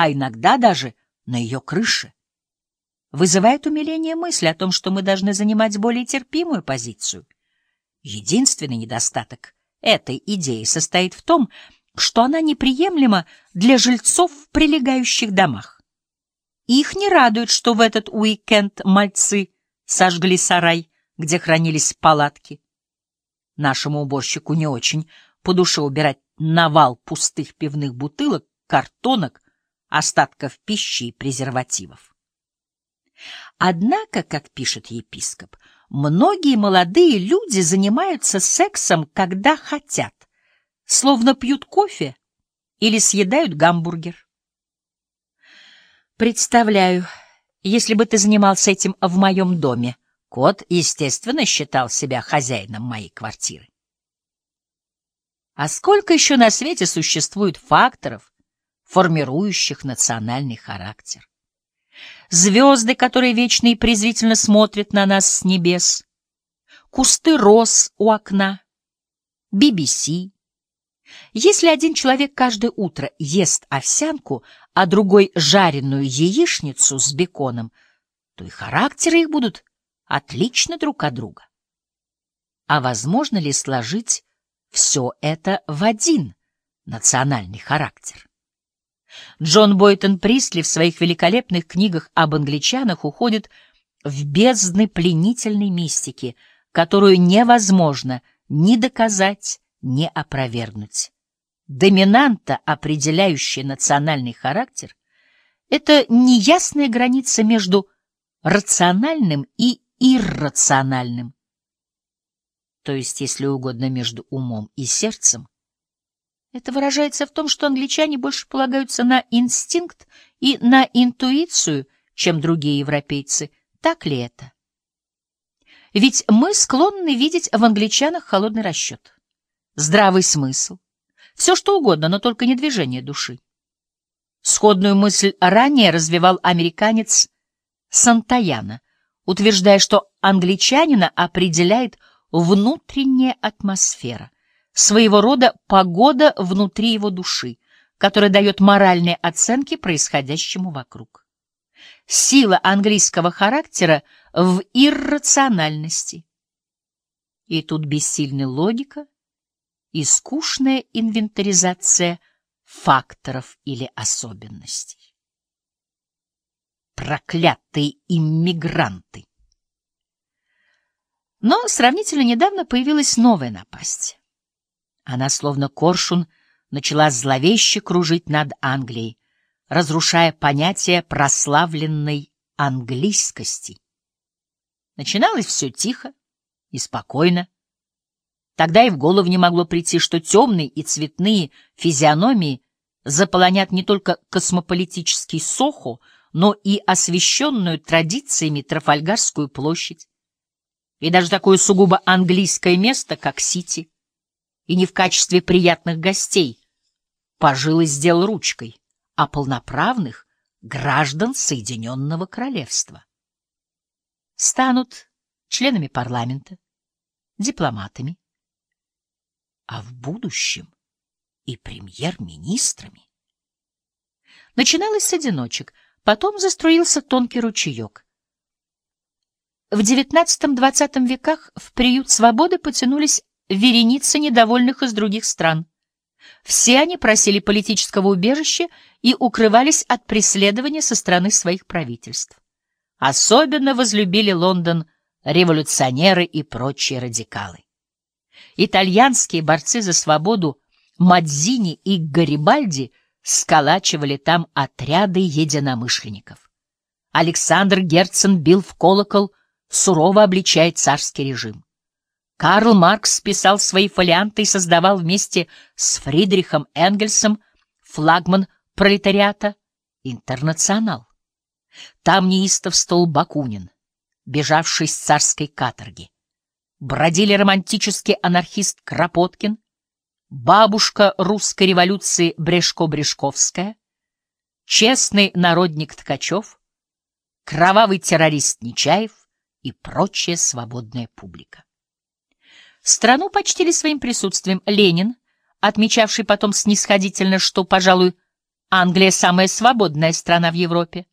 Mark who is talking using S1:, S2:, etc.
S1: а иногда даже на ее крыше. Вызывает умиление мысль о том, что мы должны занимать более терпимую позицию. Единственный недостаток этой идеи состоит в том, что она неприемлема для жильцов в прилегающих домах. Их не радует, что в этот уикенд мальцы сожгли сарай, где хранились палатки. Нашему уборщику не очень по душе убирать навал пустых пивных бутылок, картонок, остатков пищи и презервативов. Однако, как пишет епископ, многие молодые люди занимаются сексом, когда хотят, словно пьют кофе или съедают гамбургер. Представляю, если бы ты занимался этим в моем доме, кот, естественно, считал себя хозяином моей квартиры. А сколько еще на свете существует факторов, формирующих национальный характер? Звезды, которые вечно и презрительно смотрят на нас с небес, кусты роз у окна, BBC. Если один человек каждое утро ест овсянку, а другой — жареную яичницу с беконом, то и характеры их будут отлично друг от друга. А возможно ли сложить все это в один национальный характер? Джон Бойтон Присли в своих великолепных книгах об англичанах уходит в бездны пленительной мистики, которую невозможно ни доказать, ни опровергнуть. Доминанта, определяющая национальный характер, это неясная граница между рациональным и иррациональным, то есть, если угодно, между умом и сердцем, это выражается в том, что англичане больше полагаются на инстинкт и на интуицию, чем другие европейцы. Так ли это? Ведь мы склонны видеть в англичанах холодный расчет, здравый смысл, все что угодно, но только не движение души. Сходную мысль ранее развивал американец Сантаяна, утверждая, что англичанина определяет внутренняя атмосфера, своего рода погода внутри его души, которая дает моральные оценки происходящему вокруг. Сила английского характера в иррациональности. И тут бессильная логика и скучная инвентаризация факторов или особенностей. Проклятые иммигранты! Но сравнительно недавно появилась новая напасть. Она, словно коршун, начала зловеще кружить над Англией, разрушая понятие прославленной английскости. Начиналось все тихо и спокойно. Тогда и в голову не могло прийти, что темные и цветные физиономии заполонят не только космополитический Сохо, но и освещенную традициями Трафальгарскую площадь, и даже такое сугубо английское место, как Сити и не в качестве приятных гостей, пожил и сделал ручкой, а полноправных граждан Соединенного Королевства. Станут членами парламента, дипломатами, а в будущем и премьер-министрами. Начиналось с одиночек, потом заструился тонкий ручеек. В XIX-XX веках в приют свободы потянулись вереница недовольных из других стран. Все они просили политического убежища и укрывались от преследования со стороны своих правительств. Особенно возлюбили Лондон революционеры и прочие радикалы. Итальянские борцы за свободу Мадзини и Гарибальди сколачивали там отряды единомышленников. Александр Герцен бил в колокол, сурово обличая царский режим. Карл Маркс писал свои фолианты и создавал вместе с Фридрихом Энгельсом флагман пролетариата «Интернационал». Там неистовствовал Бакунин, бежавший с царской каторги. Бродили романтический анархист Кропоткин, бабушка русской революции Брешко-Брешковская, честный народник Ткачев, кровавый террорист Нечаев и прочая свободная публика. Страну почтили своим присутствием Ленин, отмечавший потом снисходительно, что, пожалуй, Англия — самая свободная страна в Европе.